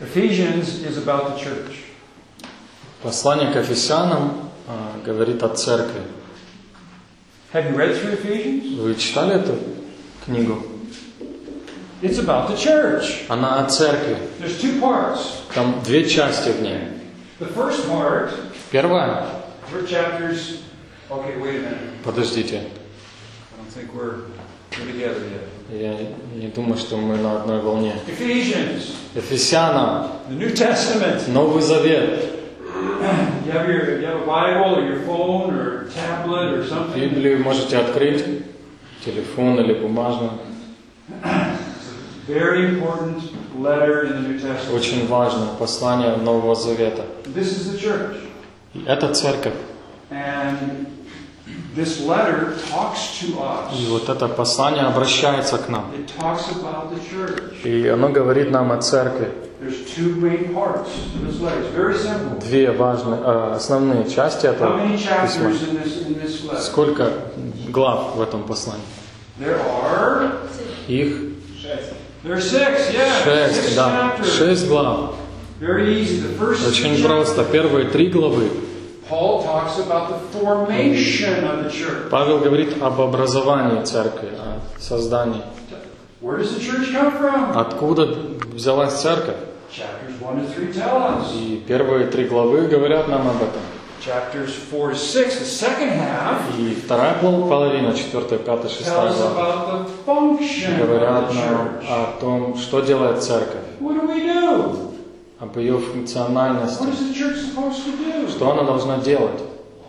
Ephesians is about the church. Послание к Ефесянам а, говорит о церкви. Have you read through Ephesians? Вы читали эту книгу? It's about the church. Она о церкви. There's two parts. Там две части в ней. The first part, Первая, we're chapters. Okay, wait a minute. подождите, I don't think we're, we're together yet. Я не думаю, что мы на одной волне. Ephesians, Ефесянам, the New Testament. Новый Завет, You have your, you have a Bible or your phone or tablet or something. Библию можете открыть, телефон или бумажную. Very important letter in the New Testament. Очень важное послание Нового Завета. This is the church. И это церковь. And this letter talks to И us. вот это послание обращается к нам. It talks about the church. И оно говорит нам о церкви. There's two main parts to this letter. It's very simple. Две важные, э, основные части How этого many письма. chapters in this in this letter? Сколько глав в этом послании? There are Их there are six. Yeah, шесть, six да, chapters. шесть глав. Very easy. The first Очень просто. Первые три главы Павел говорит об образовании церкви, о создании. Откуда взялась церковь? И первые три главы говорят нам об этом. Chapters four to six, the second half, И вторая пол- половина, четвертая, пятая, tell шестая us глава, говорят нам о том, что делает церковь, об ее функциональности, что она должна делать.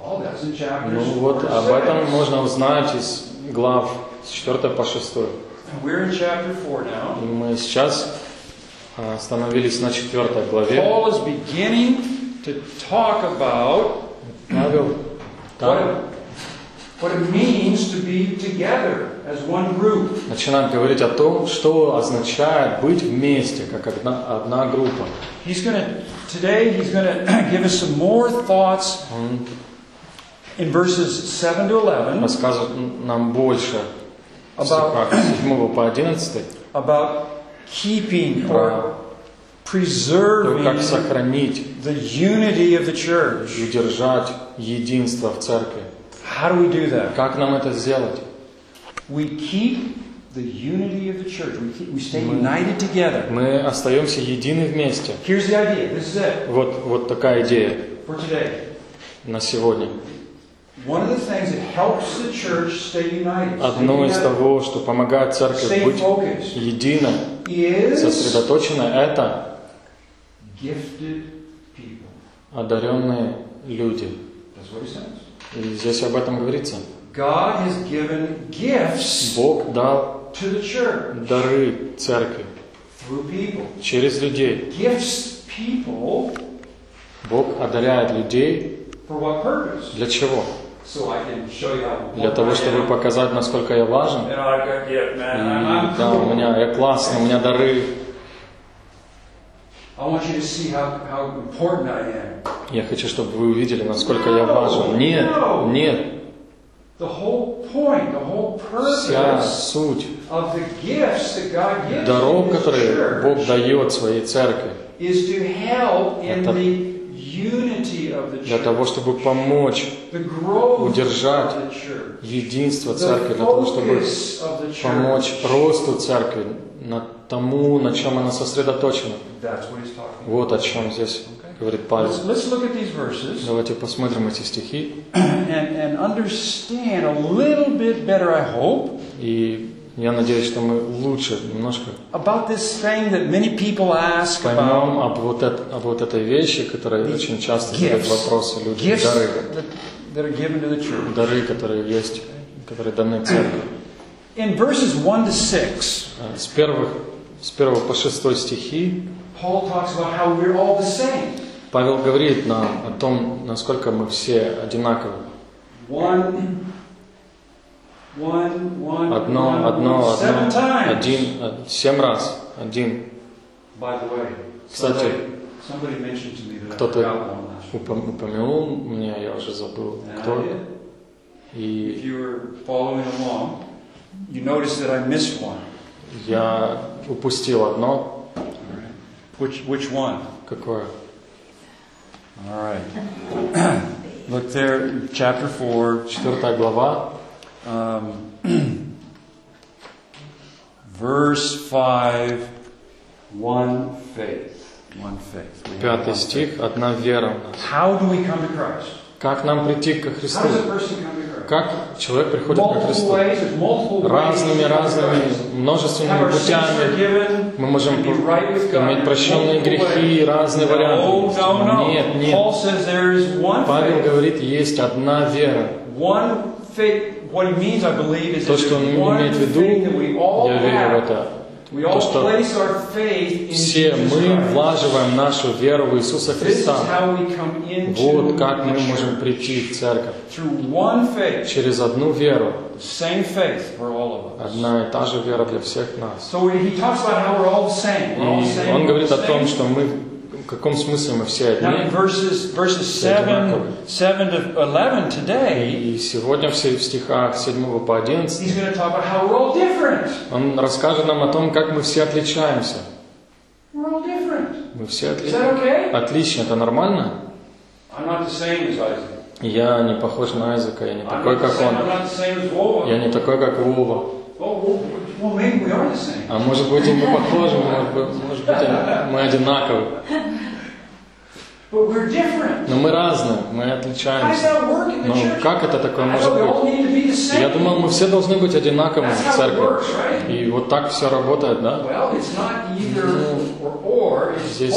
Ну вот об этом можно узнать из глав с 4 по 6. And we're in chapter four now. И мы сейчас а, остановились на 4 главе. Paul is beginning to talk about Павел what, what it means to be together as one group. начинает говорить о том, что означает быть вместе, как одна, одна группа. He's going to, today, he's going to give us some more thoughts Он in verses 7 to 11 рассказывает нам больше About- стихах с 7 по 11, about keeping or preserving как сохранить the unity of the church. удержать единство в церкви. How do we do that? Как нам это сделать? We keep the unity of the church. We, keep, we stay united together. Мы остаемся едины вместе. Here's the idea. This is it Вот, вот такая идея for today. на сегодня. One of the things that helps the church stay united, Одно из того, что помогает церкви быть единой, сосредоточенной, это gifted people. одаренные люди. И здесь об этом говорится. God has given gifts Бог дал to the church дары церкви through people. через людей. Gifts people Бог одаряет людей for what purpose? для чего? So I can show you how. Для того, чтобы показать, насколько я важен. И да, у меня я классный, у меня дары. Я хочу, чтобы вы увидели, насколько я важен. Нет, нет. The whole point, the whole Вся суть даров, которые Бог дает своей церкви, Это для того, чтобы помочь удержать единство церкви, для того, чтобы помочь росту церкви на тому, на чем она сосредоточена. Вот о чем здесь говорит Павел. Let's, let's look at these verses Давайте посмотрим эти стихи. and, and understand a little bit better, I hope, И я надеюсь, что мы лучше немножко about this thing that many people ask поймем about об вот, это- об вот этой вещи, которая очень часто задают вопросы люди. gifts Дары. that, that are given to the church. Дары, которые есть, которые даны церкви. In verses 1 to 6, А, С, первых, с первого по шестой стихи Paul talks about how we're all the same. Павел говорит нам о том, насколько мы все одинаковы. One, one, one, Одно, одно, одно, один, а, семь раз, один. Кстати, кто-то упом- упомянул мне, я уже забыл, кто И я упустил одно. Which, which one? Какое? All right. Look there, chapter 4, Четвертая глава, um, verse 5, one faith. One faith. Пятый стих, одна вера у нас. How do we come to Christ? Как нам прийти How Христу? Как человек приходит Multiple Христу? Разными, разными, множественными путями. Мы можем иметь прощенные грехи, ways. разные варианты. Нет, нет. Павел говорит, есть одна вера. То, что он имеет в виду, я верю в это. То, что все мы влаживаем нашу веру в Иисуса Христа. Вот как мы можем прийти в церковь. Через одну веру. Одна и та же вера для всех нас. So he talks about how we're all the same. We're all the И он говорит о том, что мы, каком смысле мы все Now in одни. verses verses seven seven to eleven today, И сегодня в стихах 7 по 11 he's going to talk about how we're all different. он расскажет нам о том, как мы все отличаемся. We're all different. Мы все Is отли... that okay? отличны. Это нормально? I'm not the same as Isaac. Я не похож на Айзека, я не такой, как он. Я не такой, как Вова. А может быть, и мы похожи, может быть, может быть, мы одинаковы. But we're different. Но мы разные, мы How does отличаемся. that work in the Ну, church? как это такое может быть? need to be the same. Я думал, мы все должны быть одинаковыми That's в how it церкви. works, right? И вот так все работает, да? It's Здесь-.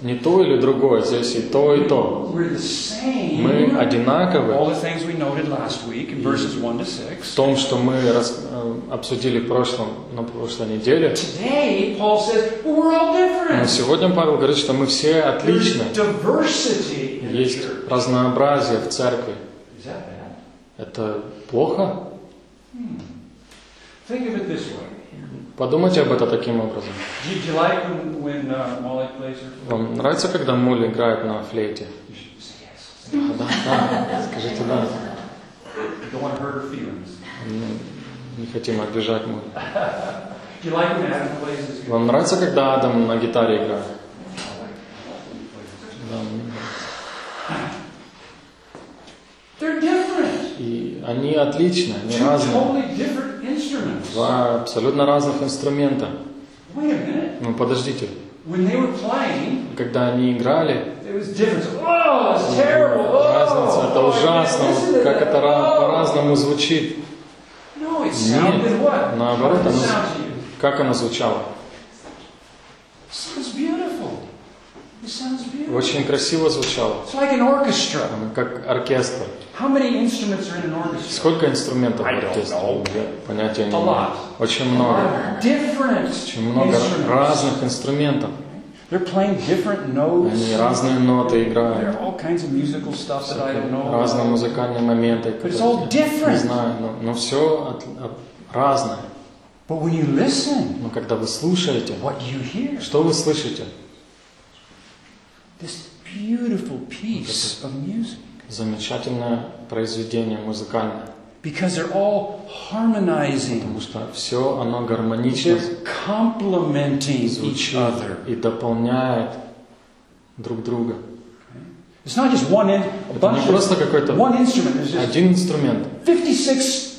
Не то или другое, здесь и то, и то. Мы одинаковы All the things we noted last week in verses 1 to в 6. том, что мы рас- э, обсудили в прошлом, на прошлой неделе. Но сегодня Павел говорит, что мы все отличны. Есть разнообразие в церкви. Это плохо? Think of it this way. Подумайте об этом таким образом. Uh? Вам нравится, когда Молли играет на флейте? Да, да, скажите да. Не хотим обижать Молли. Вам нравится, когда Адам на гитаре играет? Да, мне нравится. И они отличны, они Two разные. totally. Два абсолютно разных инструмента. Ну подождите, playing, когда они играли. Oh. Oh, разница, это oh, ужасно, to как это ра- Oh. по-разному звучит. No, what? наоборот, оно-? Как оно звучало? Очень красиво звучало, like как оркестр. How many instruments are in an orchestra? Сколько инструментов в оркестре? Я понятия не имею. Очень много. Очень много разных инструментов. They're playing different notes. Они разные ноты There играют. are all kinds of musical stuff that I don't know. Разные about. музыкальные моменты. But it's all которые. Не знаю, но, все разное. But when you listen, Но когда вы слушаете, what you hear, что вы слышите? this beautiful piece of music. Замечательное произведение музыкальное. Because they're all harmonizing. Потому что все оно гармонично They're complementing each other. и дополняет друг друга. It's not just one in, a Это bunch не просто какой-то один инструмент 56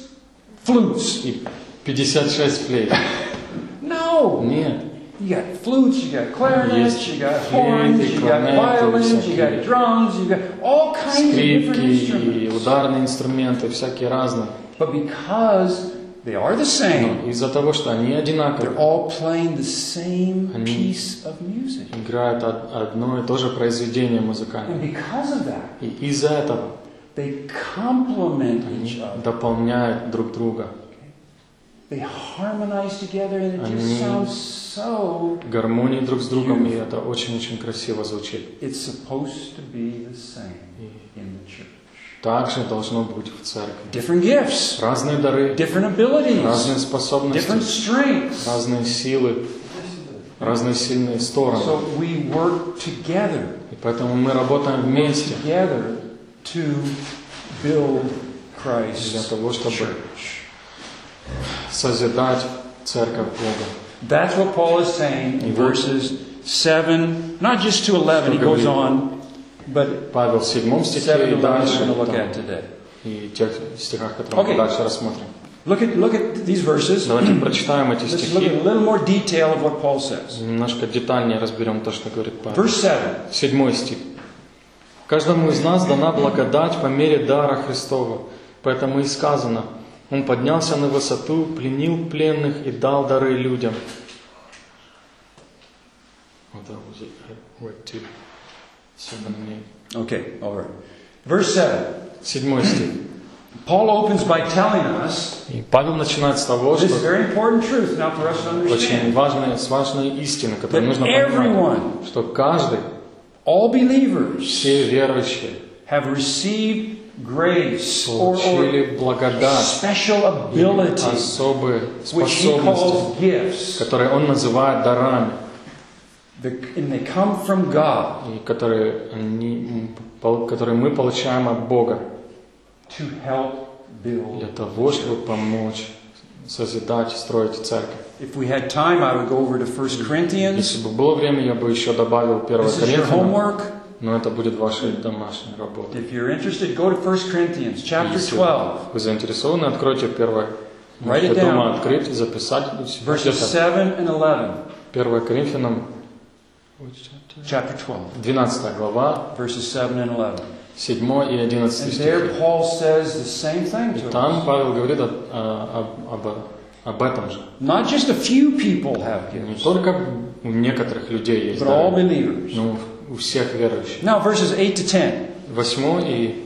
flutes. и 56 флейт. No. Нет. You got flutes, you got clarinets, Есть you got horns, you got violins, you got drums, you got all kinds of different Скрипки и instruments. ударные инструменты, всякие разные. But because they are the same, Но из-за того, что они they're одинаковые, all playing the same Они- piece of music. играют од- одно и то же произведение And музыкальное. because of that, И из-за этого they complement они each other. дополняют друг друга, They harmonize together and it just sounds so. гармонии друг с другом, и это очень-очень красиво звучит. It's supposed to be the same in the church. так же должно быть в церкви. Different gifts, Разные дары, different abilities, разные different способности, strengths. разные силы, разные сильные стороны. So we work together, И поэтому мы работаем вместе together to build для Christ's того, чтобы church. Созидать церковь Бога. That's what Paul is saying in verses 7, not just to 11, he goes on, but Павел в седьмом 7 стихе и 11 we're дальше, и тех стихах, которые мы дальше рассмотрим. Look at, look at these verses. Давайте прочитаем эти Let's look at стихи, a little more detail of what Paul says. немножко детальнее разберем то, что говорит Павел. Verse 7. Седьмой стих. Каждому из нас дана благодать по мере дара Христова. Поэтому и сказано, Он поднялся на высоту, пленил пленных и дал дары людям. Вот that was seven and eight. Okay, all right. Verse 7. Седьмой стих. Paul opens by telling us И Павел начинает с того, что очень с важной истины, которую нужно понимать, что каждый, all believers, все верующие, have received grace or, благодать, special ability, особые способности, gifts, которые он называет дарами, and they come from God и которые, они, которые мы получаем от Бога to help build. для того, чтобы помочь созидать, строить церковь. If we had time, I would go over to 1 Corinthians. Если бы было время, я бы еще добавил 1 This is your Коринфянам. Но это будет вашей домашней работой. If you're interested, go to 1 Corinthians chapter Если 12, вы заинтересованы, откройте первое. Write it дома открыть, записать. verses Где-то 7 and 11. 1 Коринфянам, Chapter 12, 12 глава, verses 7 and 11. 7 и 11 And стихи. И там. Павел говорит о- о- об, об- этом же. Not just a few people have Не gifts, только у некоторых людей есть but all дары, believers. но у всех верующих. Now, verses 8 to 10. 8 и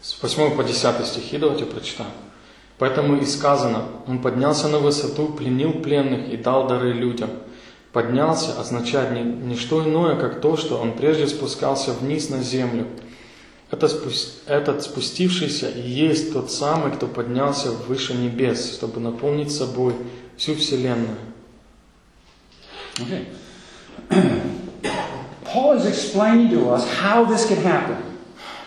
с 8 по 10 стихи давайте прочитаем. Поэтому и сказано, он поднялся на высоту, пленил пленных и дал дары людям. Поднялся означает не, не что иное, как то, что он прежде спускался вниз на землю. Это спус- этот спустившийся и есть тот самый, кто поднялся выше небес, чтобы наполнить собой всю вселенную. Okay. Paul is explaining to us how this can happen.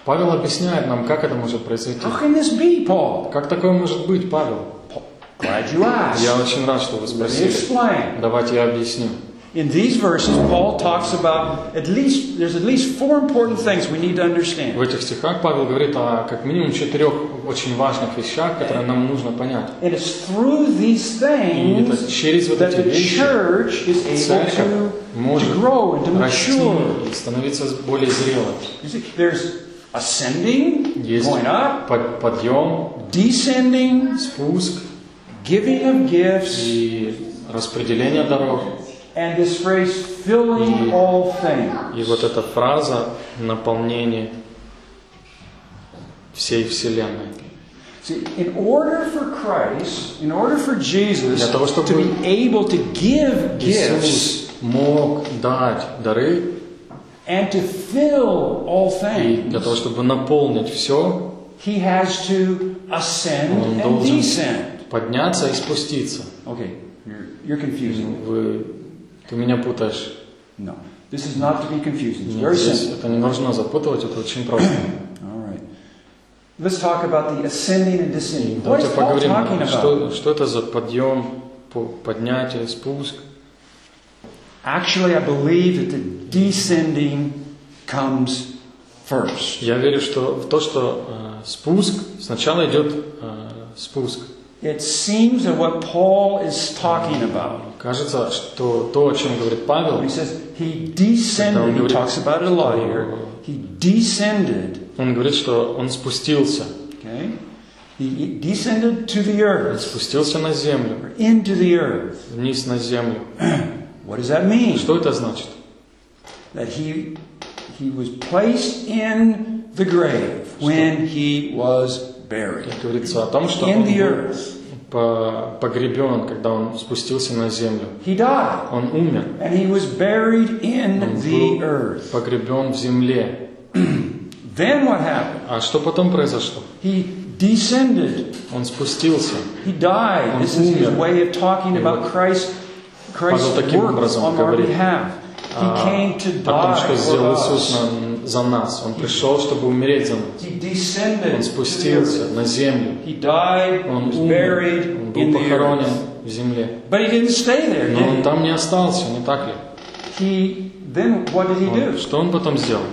Павел объясняет нам, как это может произойти. How can this be, Paul? Как такое может быть, Павел? Glad you asked. Я очень рад, что вы спросили. Давайте я объясню. In these verses, Paul talks about at least there's at least four important things we need to В understand. этих стихах Павел говорит о как минимум четырех очень важных вещах, которые нам нужно понять. And it's through these И это things через вот that эти the вещи church is able церковь to, может to grow and to расти mature. и становиться более зрелой. You see, there's ascending, Есть going up, под- подъем, descending, спуск giving of gifts, и распределение дорог. and this phrase filling И- all things. И вот эта фраза наполнение всей Вселенной. See, in order for Christ, in order for Jesus Для того, чтобы to be able to give gifts Иисус мог дать дары, and to fill all и для того, things, чтобы наполнить все, he has to ascend Он and должен descend. подняться и спуститься. Okay, you're, you're confusing. Вы, ты меня путаешь. No, this is not to be confusing. It's Нет, very здесь simple. это не должно запутывать, это очень просто. All right. Let's talk about the ascending and И descending. What давайте is Paul talking поговорим, about? что, что это за подъем, по- поднятие, спуск. Actually, I believe that the descending comes first. Я верю что, в то, что э, спуск, сначала идет э, спуск. It seems that what Paul is talking about, Кажется, что то, о чем говорит Павел, when he says he descended, he talks about it a lot here. He descended, он говорит, что он спустился. okay? He descended to the Он earth, спустился на землю, or into the earth. вниз на землю. What does that mean? Что это значит? That he he was placed in the grave when he was buried Как говорится о том, что in он the был earth. по- погребен, когда он спустился на землю. He died, Он умер, and he was buried in Он the earth. погребен в земле. Then what happened? А что потом произошло? He descended. Он спустился. He died. Он This is his умер. way of talking about Christ, Christ's Павел таким work образом on our говорит, behalf. He а, came to о том, die что сделал for Иисус на- за нас. Он пришел, чтобы умереть за нас. He Он спустился на землю. He Он умер. Он был похоронен в земле. He Но он he? там не остался, не так ли? he he Он- что он потом сделал?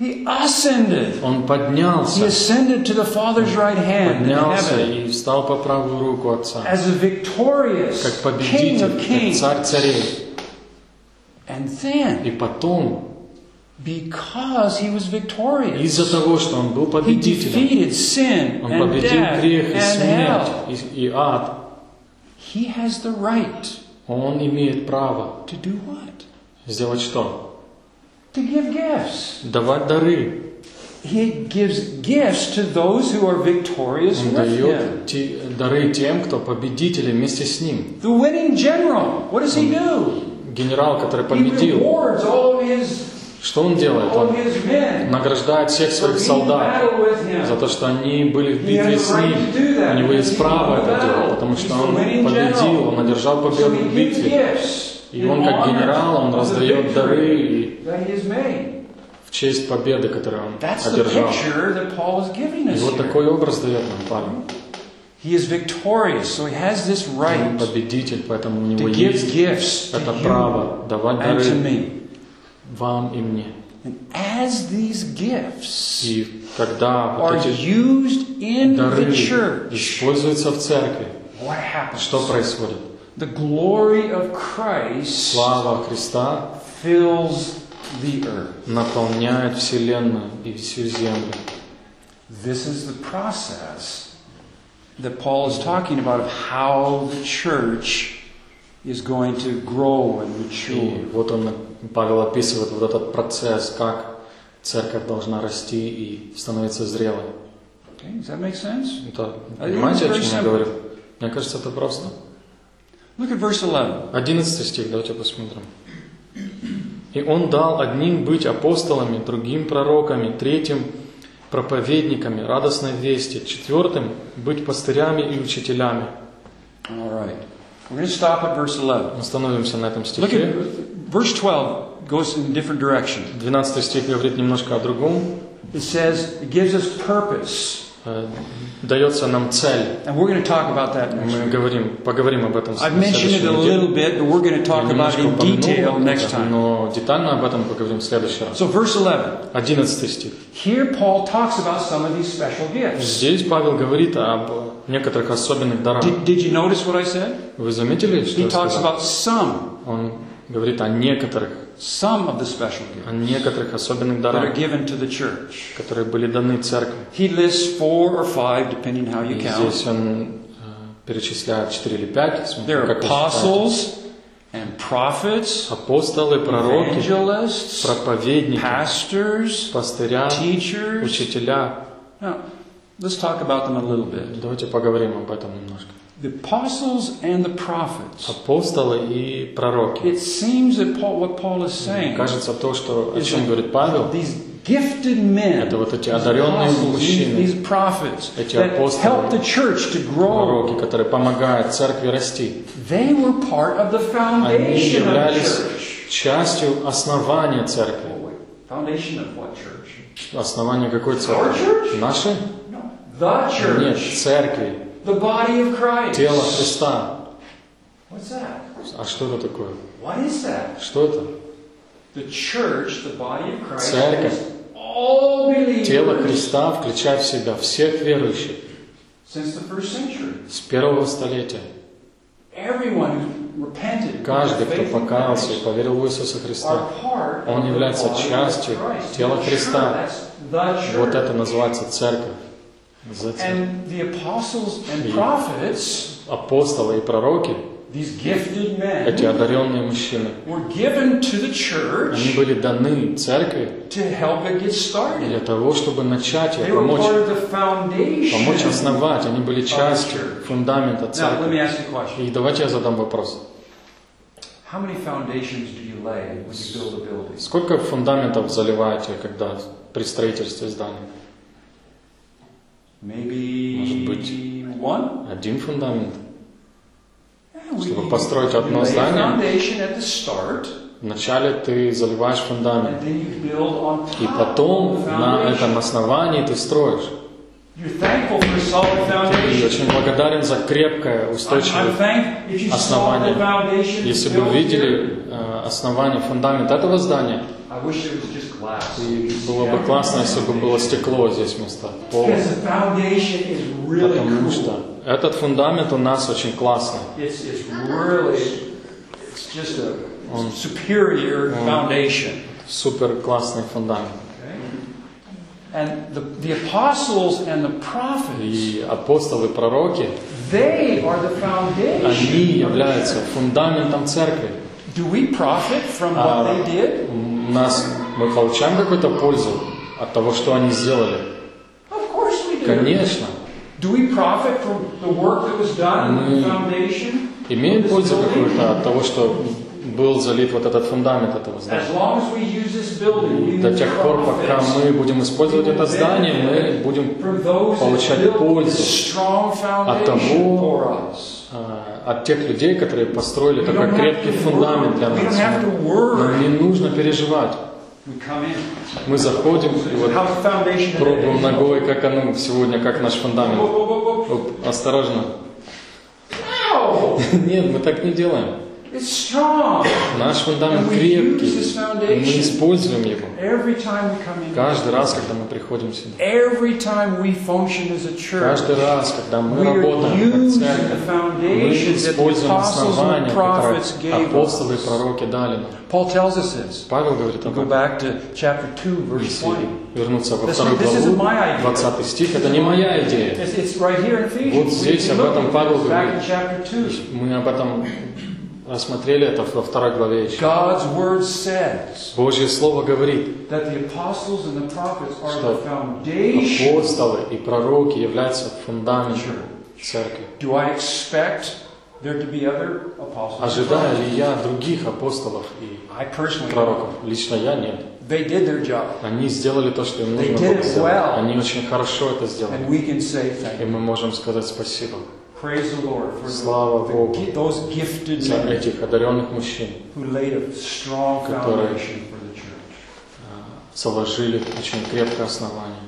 He ascended. Он He поднялся, ascended to the Father's right hand поднялся и встал по правую руку Отца, as a victorious как King победитель, of как Kings. царь царей. And then, И потом, because he was victorious, из-за того, что он был he победителем, defeated sin он and победил death грех и and смерть hell. и, и ад, He has the right он имеет право to do what? сделать что? To give gifts. Давать дары. He gives gifts to those who are victorious Он with him. дает те- дары тем, кто победители вместе с ним. The winning general, what does he do? Генерал, который He победил, rewards all of his, что он делает? Он награждает всех своих солдат за то, что они были в битве с ним. У него есть право это делать, потому что он победил, он одержал победу в битве. И он как генерал, он раздает дары и в честь победы, которую он одержал. И вот такой образ дает нам Павел. He is victorious, so he has this Он right победитель, поэтому у него есть это право давать дары. вам и мне. And as these gifts И когда вот are эти used in дары the church, используются в церкви, what happens? что происходит? The glory of Christ Слава Христа fills the earth. наполняет Вселенную и всю землю. This is the process that Paul is talking about of how the church is going to grow and И mature. вот он, Павел описывает вот этот процесс, как церковь должна расти и становиться зрелой. Okay, does that make sense? Это, понимаете, о чем я говорю? Мне кажется, это просто. Look at verse 11. 11 стих, давайте посмотрим. «И он дал одним быть апостолами, другим пророками, третьим проповедниками радостной вести, четвертым быть пастырями и учителями». All right. We're going to stop at verse 11. Остановимся на этом Look стихе. at verse 12 goes in a different direction. 12 стих говорит немножко о другом. It says, it gives us purpose. Э, Дается нам цель. And we're going to talk about that next Мы говорим, поговорим об этом в I've mentioned it следующей a неделе. little bit, but we're going to talk Я about it немножко in упомянул detail об next этом, time. но детально об этом поговорим в следующий раз. So, verse 11. 11 стих. Here, Paul talks about some of these special gifts. Здесь Павел говорит об некоторых особенных дарах. Did, did you notice what I said? Вы заметили, что He я talks сказал? about some, Он говорит о некоторых, some of the special gifts некоторых особенных that are given to the church. которые были даны церкви. He lists four or five, depending how you count. здесь он э, перечисляет 4 или 5, смотря There are apostles and prophets, апостолы, пророки, evangelists, проповедники, pastors, пастыря, teachers. учителя. Now, let's talk about them a little bit. Давайте поговорим об этом немножко. The apostles and the prophets. Апостолы и пророки. It seems that Paul, what Paul is saying Кажется, то, что, о чем говорит Павел, these gifted men, Это вот эти одаренные мужчины, these prophets эти апостолы, help the church to grow, пророки, которые помогают церкви расти, they were part of the они foundation the являлись частью основания церкви. Oh. Foundation of what church? Основание какой Our церкви? church? Нашей? No. The Нет, church. церкви, The body of Christ. тело Христа. What's that? А что это такое? What is that? Что это? The church, the body of Christ, Церковь. all believers Тело Христа включает в себя всех верующих since the first century. с первого столетия. Каждый, кто покаялся и поверил в Иисуса Христа, Он является частью тела Христа. вот это называется церковь. And the apostles and prophets, Апостолы и пророки, these gifted эти men, одаренные мужчины, were given to the они church были даны церкви to help it get started. для того, чтобы начать ее, помочь, помочь основать. Они были частью фундамента Now, let me церкви. ask you a question. И давайте я задам вопрос. How many foundations do you lay when you build a building? Сколько фундаментов заливаете, когда при строительстве здания? Может быть. Один фундамент. Чтобы построить одно здание, Вначале ты заливаешь фундамент, и потом на этом основании ты строишь. Foundation. очень благодарен за крепкое, устойчивое основание. Если бы built видели э, основание, фундамент этого здания. Было бы классно, если бы было стекло здесь вместо пола. Потому что этот фундамент у нас очень классный. Foundation. Супер классный фундамент. And the, the apostles and the prophets, И апостолы, пророки, they are the foundation. они являются фундаментом церкви. Do we profit from what they did? Нас мы получаем какую-то пользу от того, что они сделали. Of course we do. Конечно. Do we profit from the work that was done in the foundation? Имеем пользу какую-то от того, что был залит вот этот фундамент этого здания. До тех пор, пока мы будем использовать это здание, мы будем получать пользу от того, а, от тех людей, которые построили такой крепкий фундамент для нас. Нам не нужно переживать. Мы заходим и вот пробуем ногой, как оно сегодня, как наш фундамент. Оп, осторожно. Нет, мы так не делаем. It's strong. Наш фундамент крепкий. мы foundation. используем его. Каждый раз, когда мы приходим сюда. Каждый раз, когда мы работаем как церковь, мы используем основания, которые апостолы и пророки дали нам. Paul tells us this. Павел говорит об этом. back to chapter 2, verse Если 20. вернуться во вторую главу, my idea. 20 стих, это не моя идея. It's, it's right here in Ephesians. Вот здесь об этом Павел говорит. in chapter 2. Мы об этом рассмотрели это во второй главе еще. God's word says Божье Слово говорит, that the apostles and the prophets are Что the foundation. апостолы и пророки являются фундаментом церкви. Do I expect there to be other apostles? and Ожидаю ли я других апостолов и I personally don't. пророков? Лично я нет. They did their job. Они сделали то, что им нужно было сделать. well. Они очень хорошо это And сделали. we can say thank И you. мы можем сказать спасибо Praise the Lord for Слава the, Богу. those gifted за men этих одаренных мужчин, who laid a strong Которые- foundation for the church. а, заложили очень крепкое основание.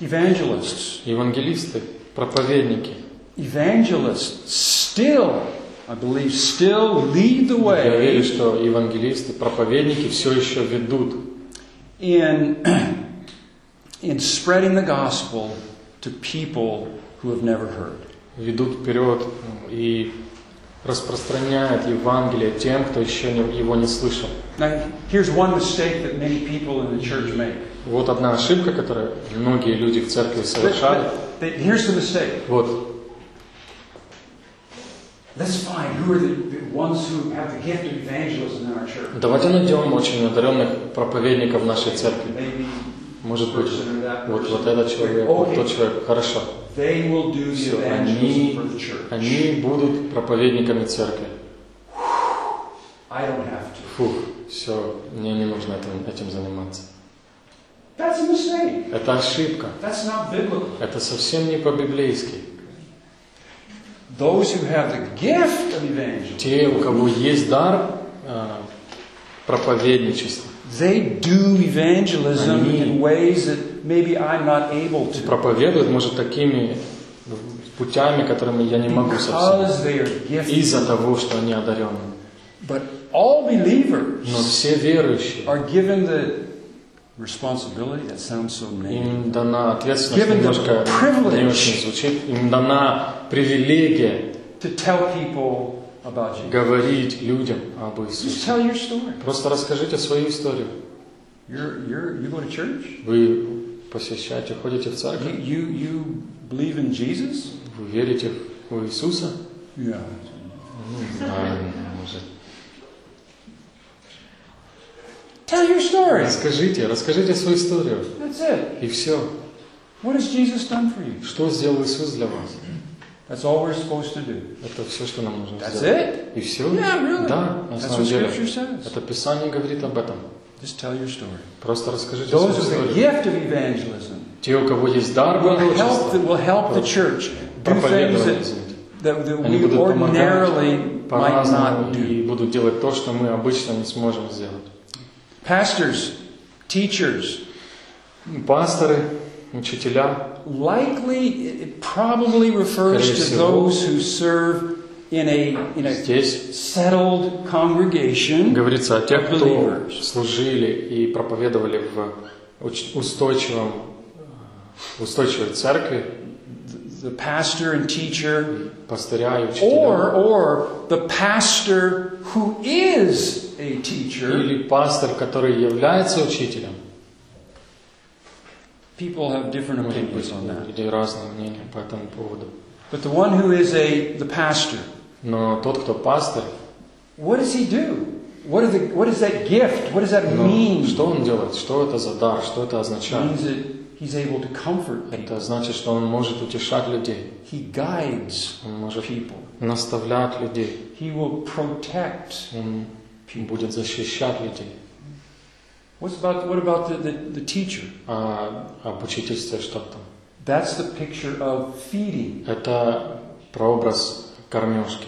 Evangelists. Евангелисты, проповедники. Evangelists still, I believe, still lead the Я верю, way что евангелисты, проповедники все еще ведут in, in spreading the gospel to people who have never heard. ведут вперед ну, и распространяют Евангелие тем, кто еще его не слышал. Now, here's one mistake that many people in the church make. Вот одна ошибка, которую многие люди в церкви совершают. here's the mistake. Вот Let's find who are the, the ones who have the gift of evangelism in our church. давайте найдем очень одаренных проповедников в нашей церкви. Maybe Может быть, вот, вот этот человек, вот тот человек. Хорошо. Все, они, они будут проповедниками церкви. Фух, все, мне не нужно этим, этим заниматься. Это ошибка. Это совсем не по-библейски. Те, у кого есть дар а, проповедничества, they do evangelism Они- in ways that maybe I'm not able to. проповедуют, может, такими путями, которыми я не могу совсем. Because they are gifted. Из-за того, что они одарены. But all believers Но все верующие, are given the responsibility. That sounds so negative. им дана ответственность, Given the немножко privilege. не очень звучит, им дана привилегия To tell people about Jesus. говорить людям об Just Иисусе. tell your story. Просто расскажите свою историю. You're, you're, you go to church? Вы посещаете, ходите в церковь, you, you believe in Jesus? вы верите в Иисуса? Yeah. Может. Tell your story. Расскажите, расскажите свою историю. That's it. И все. What has Jesus done for you? Что сделал Иисус для вас? That's all we're supposed to do. Это все, что нам нужно That's сделать. it? И все? Yeah, really. Да, на That's самом what деле. Scripture says. Это Писание говорит об этом. Just tell your story. Просто расскажите свою Those with the историю. gift of evangelism Те, у кого есть дар will help, пророчества, will help the church do things проповедовать, that, that, that Они we будут помогать ordinarily might по-разному not do. и будут делать то, что мы обычно не сможем сделать. Pastors, teachers, Пасторы, учителя, likely, it probably refers Скорее to всего. those who serve in a, in a Здесь settled congregation, говорится о тех, кто Believers. служили и проповедовали в уч- устойчивом, э, устойчивой церкви, the pastor and teacher, пастыря и or, учителя. or the pastor who is a teacher. Или пастор, который является учителем. People have different Может opinions быть, on у that. людей разные мнения по этому поводу. But the one who is a the pastor, Но тот, кто пастор, what does he do? What, are the, what is that gift? What does that ну, mean? что он делает? Что это за дар? Что это It означает? means that he's able to comfort people. Это значит, что он может утешать людей. He guides Он может people. наставлять людей. He will protect. Он будет защищать людей. What's about what about the, the, the teacher? А об учительстве что там? That's the picture of feeding. Это прообраз кормежки.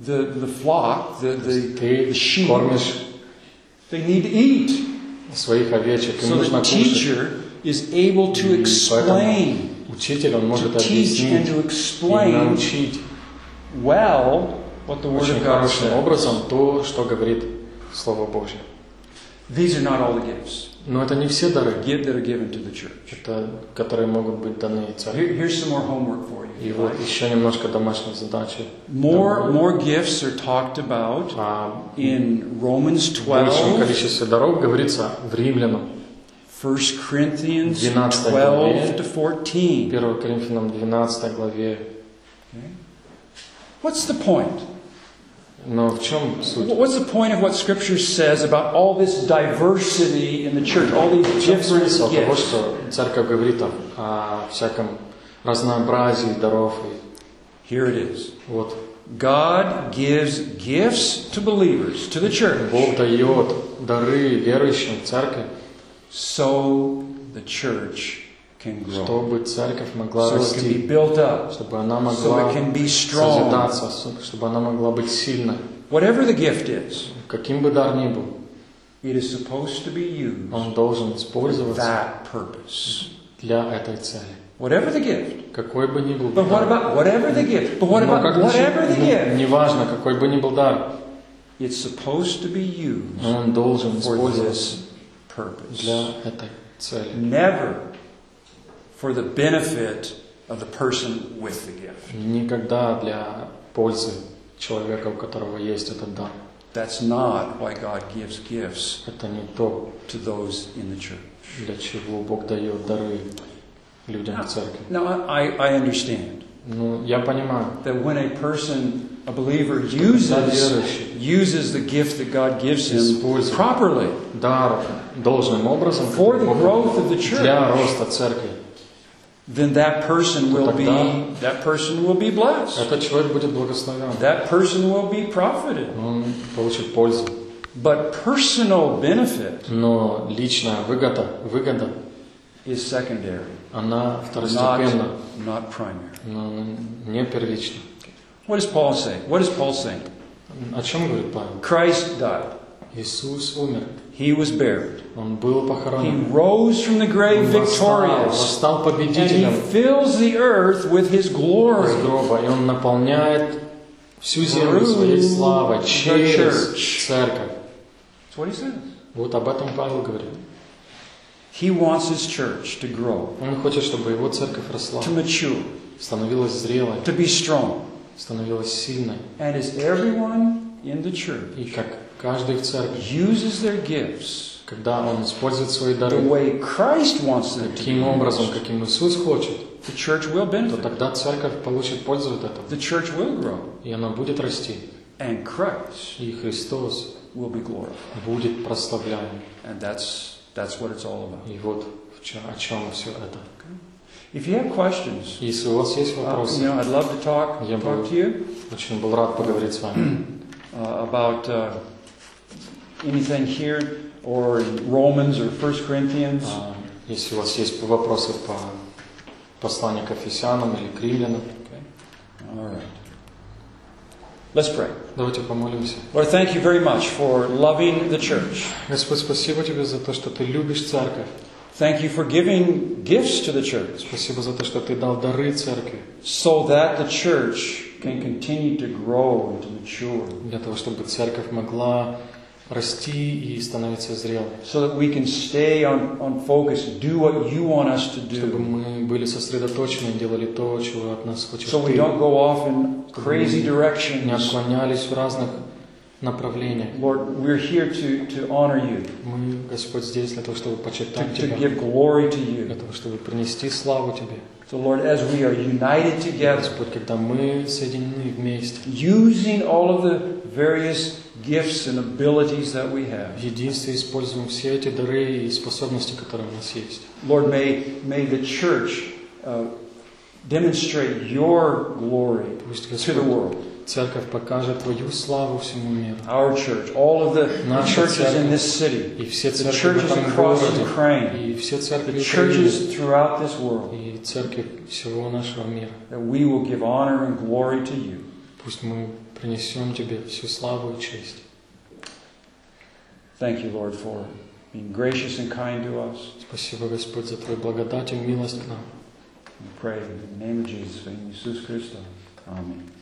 The the flock, the, the, Ты the sheep, кормишь they need to eat. своих овечек, им So нужно the кушать. teacher is able to explain, Учитель, он может to teach and to и explain научить well what the Word очень хорошим образом то, что говорит Слово Божье. These are not all the gifts Но это не все дары, give- that are given to the church. это, которые могут быть даны церкви. Here, here's some more homework for И you. вот еще немножко домашней задачи. More more gifts are talked about А in Romans в большем 12, количестве дорог говорится в Римлянам, 1 Corinthians 12 12 to 14. 1 Коринфянам 12 главе. What's the point? Но в чем суть? What's the point of what Scripture says about all this diversity in the church, all these В чем different смысл того, gifts? что церковь говорит о, о всяком разнообразии даров? И Here it is. вот God gives gifts to believers, to the church, Бог дает дары верующим в церкви, so the church can grow, чтобы церковь могла so it can be расти, built up, чтобы она so могла it can be strong. созидаться, чтобы она могла быть сильной. Whatever the gift is, Каким бы дар ни был, it is supposed to be used он должен for использоваться that purpose. для этой цели. Whatever the gift. Какой бы ни был But what дар. about whatever the gift? But what Но about как whatever the ну, gift? неважно, какой бы ни был дар, It's supposed to be used но он должен for использоваться this purpose. для этой цели. Never for the benefit of the person with the gift. Никогда для пользы человека, у которого есть этот дар. That's not why God gives gifts Это не то, to those in the church. для чего Бог дает дары людям в церкви. Now, I, I understand Ну, я понимаю, that when a person, a believer, uses, верующий. uses the gift that God gives him Использует. properly дар должным образом for the Бог growth of the для church, роста церкви, then that person will be тогда- that person will be blessed. этот человек будет благословен. That person will be profited. Он получит пользу. But personal benefit Но личная выгода, выгода is secondary, она not, второстепенна, not primary. но не первична. What does Paul say? What is Paul saying? О чем говорит Павел? Christ died. Иисус умер, He was buried. Он был He похоронен, rose from the grave Он восстал, victorious. восстал And he победителем fills the earth with his из glory. гроба, и Он наполняет всю землю своей славой через church. церковь. That's what he says. Вот об этом Павел говорит. He wants his church to grow, Он хочет, чтобы его церковь росла, to mature, становилась зрелой, to be strong. становилась сильной. And as everyone in the church И как каждый в церкви, uses their gifts когда он использует свои the дары way Christ wants them to таким be образом, used, каким Иисус хочет, the church will то benefit. тогда церковь получит пользу от этого. The church will grow. И она будет расти. And Christ И Христос will be glorified. будет прославляем. And that's, that's what it's all about. И вот в чё- о чем все это. If you have questions, Если у вас есть uh, вопросы, you know, I'd love to talk, Я talk бы- to you очень был рад поговорить с вами. uh, about uh, anything here or in Romans or 1 Corinthians. А, Если у вас есть вопросы по посланию к Ефесянам или к Римлянам, All right. Let's pray. давайте помолимся. Lord, thank you very much for loving the church. Господь, спасибо Тебе за то, что Ты любишь церковь. Thank you for giving gifts to the church Спасибо за то, что Ты дал дары церкви, so that the church can continue to grow and to mature, для того, чтобы церковь могла расти и становиться зрелой, so that we can stay on, on focus, do what you want us to чтобы do, мы были сосредоточены и делали то, чего от нас хочешь so we Ты, don't go off in crazy не directions. отклонялись в разных направлениях. Lord, we're here to, to honor you, Мы, Господь, здесь для того, чтобы to, почитать to Тебя, give glory to для you. того, чтобы принести славу Тебе. So, Lord, as we are united together, Господь, когда мы соединены вместе, using all of the various gifts and abilities that we в have, единстве используем все эти дары и способности, которые у нас есть. Lord, may, may the church uh, demonstrate your glory Пусть to the Господь, world. Церковь покажет Твою славу всему миру. Our church, all of the, the Наша churches in церковь. this city, И все the церкви в churches этом across городе, Ukraine, и все церкви the Украины, churches throughout this world, и церкви всего нашего мира. that we will give honor and glory to you. Пусть мы принесем Тебе всю славу и честь. Thank you, Lord, for being gracious and kind to us. Спасибо, Господь, за Твою благодать и милость к нам. We pray in the name of Jesus, in Jesus Christ. Amen.